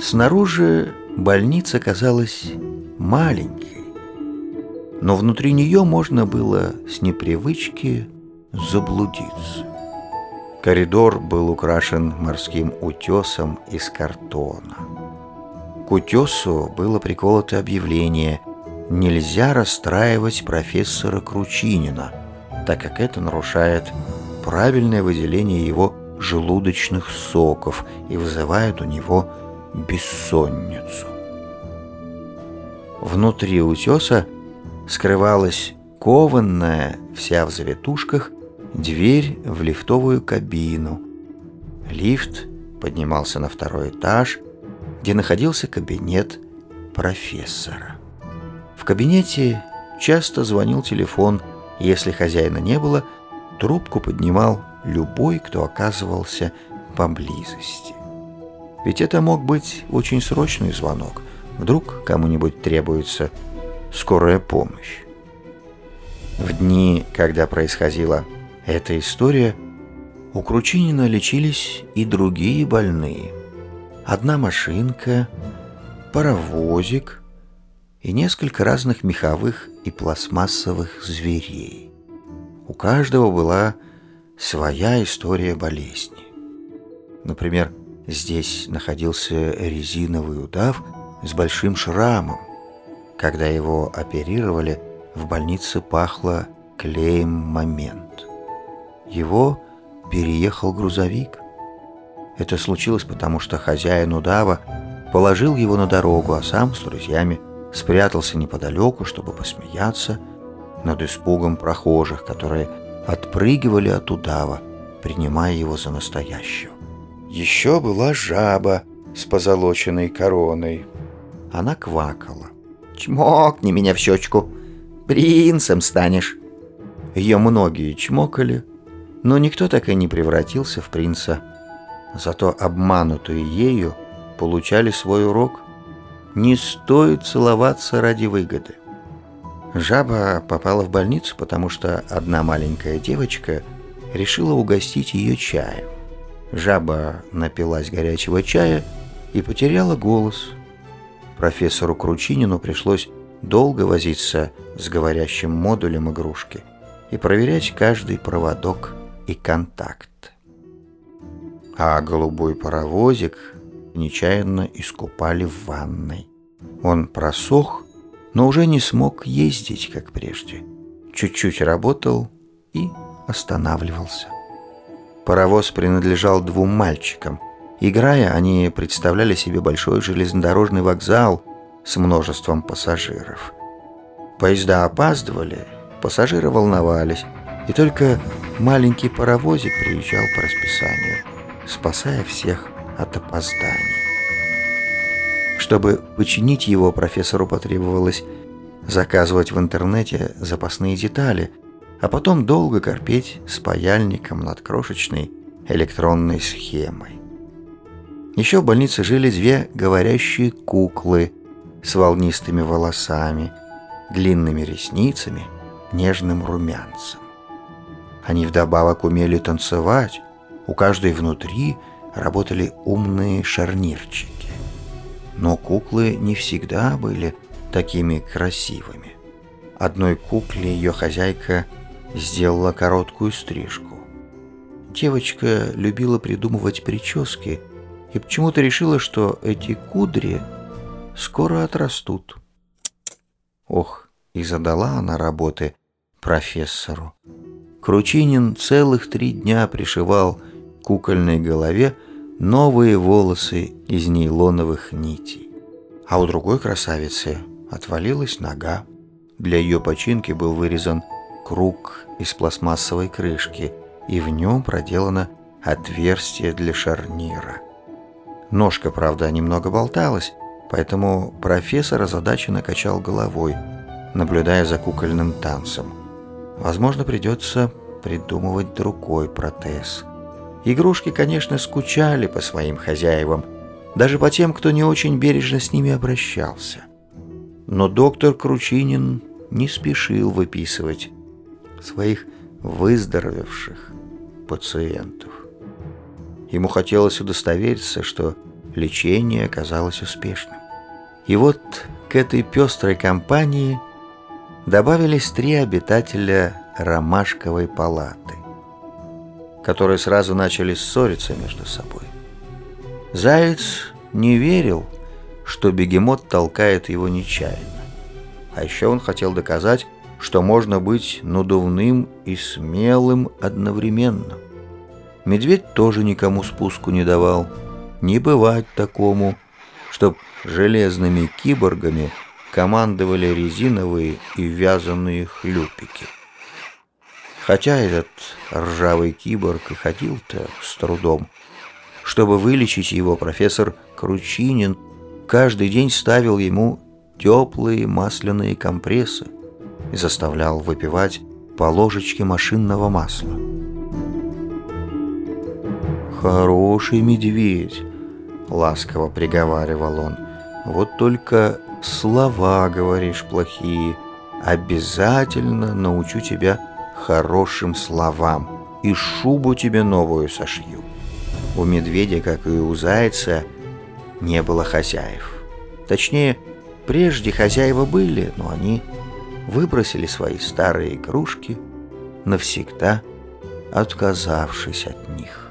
Снаружи больница казалась маленькой, но внутри нее можно было с непривычки заблудиться. Коридор был украшен морским утесом из картона. К утесу было приколото объявление «Нельзя расстраивать профессора Кручинина», так как это нарушает правильное выделение его желудочных соков и вызывает у него бессонницу. Внутри утеса скрывалась кованная, вся в завитушках, дверь в лифтовую кабину. Лифт поднимался на второй этаж, где находился кабинет профессора. В кабинете часто звонил телефон, если хозяина не было, трубку поднимал любой, кто оказывался поблизости. Ведь это мог быть очень срочный звонок. Вдруг кому-нибудь требуется скорая помощь. В дни, когда происходила эта история, у Кручинина лечились и другие больные. Одна машинка, паровозик и несколько разных меховых и пластмассовых зверей. У каждого была своя история болезни. Например, здесь находился резиновый удав с большим шрамом. Когда его оперировали, в больнице пахло клеем «Момент». Его переехал грузовик. Это случилось потому, что хозяин удава положил его на дорогу, а сам с друзьями спрятался неподалеку, чтобы посмеяться над испугом прохожих, которые отпрыгивали от удава, принимая его за настоящего. Еще была жаба с позолоченной короной. Она квакала. «Чмокни меня в щечку, принцем станешь!» Ее многие чмокали, но никто так и не превратился в принца. Зато обманутые ею получали свой урок. Не стоит целоваться ради выгоды. Жаба попала в больницу, потому что одна маленькая девочка решила угостить ее чаем. Жаба напилась горячего чая и потеряла голос. Профессору Кручинину пришлось долго возиться с говорящим модулем игрушки и проверять каждый проводок и контакт. А голубой паровозик нечаянно искупали в ванной. Он просох но уже не смог ездить, как прежде. Чуть-чуть работал и останавливался. Паровоз принадлежал двум мальчикам. Играя, они представляли себе большой железнодорожный вокзал с множеством пассажиров. Поезда опаздывали, пассажиры волновались, и только маленький паровозик приезжал по расписанию, спасая всех от опозданий. Чтобы починить его, профессору потребовалось заказывать в интернете запасные детали, а потом долго корпеть с паяльником над крошечной электронной схемой. Еще в больнице жили две говорящие куклы с волнистыми волосами, длинными ресницами, нежным румянцем. Они вдобавок умели танцевать, у каждой внутри работали умные шарнирчики. Но куклы не всегда были такими красивыми. Одной кукле ее хозяйка сделала короткую стрижку. Девочка любила придумывать прически и почему-то решила, что эти кудри скоро отрастут. Ох, и задала она работы профессору. Кручинин целых три дня пришивал кукольной голове новые волосы из нейлоновых нитей. А у другой красавицы отвалилась нога. Для ее починки был вырезан круг из пластмассовой крышки, и в нем проделано отверстие для шарнира. Ножка, правда, немного болталась, поэтому профессор озадаченно качал головой, наблюдая за кукольным танцем. Возможно, придется придумывать другой протез – Игрушки, конечно, скучали по своим хозяевам, даже по тем, кто не очень бережно с ними обращался. Но доктор Кручинин не спешил выписывать своих выздоровевших пациентов. Ему хотелось удостовериться, что лечение оказалось успешным. И вот к этой пестрой компании добавились три обитателя ромашковой палаты, которые сразу начали ссориться между собой. Заяц не верил, что бегемот толкает его нечаянно. А еще он хотел доказать, что можно быть надувным и смелым одновременно. Медведь тоже никому спуску не давал. Не бывать такому, чтоб железными киборгами командовали резиновые и вязаные хлюпики. Хотя этот ржавый киборг и ходил-то с трудом. Чтобы вылечить его, профессор Кручинин каждый день ставил ему теплые масляные компрессы и заставлял выпивать по ложечке машинного масла. «Хороший медведь», — ласково приговаривал он, — «вот только слова говоришь плохие. Обязательно научу тебя хорошим словам и шубу тебе новую сошью». У медведя, как и у зайца, не было хозяев. Точнее, прежде хозяева были, но они выбросили свои старые игрушки, навсегда отказавшись от них.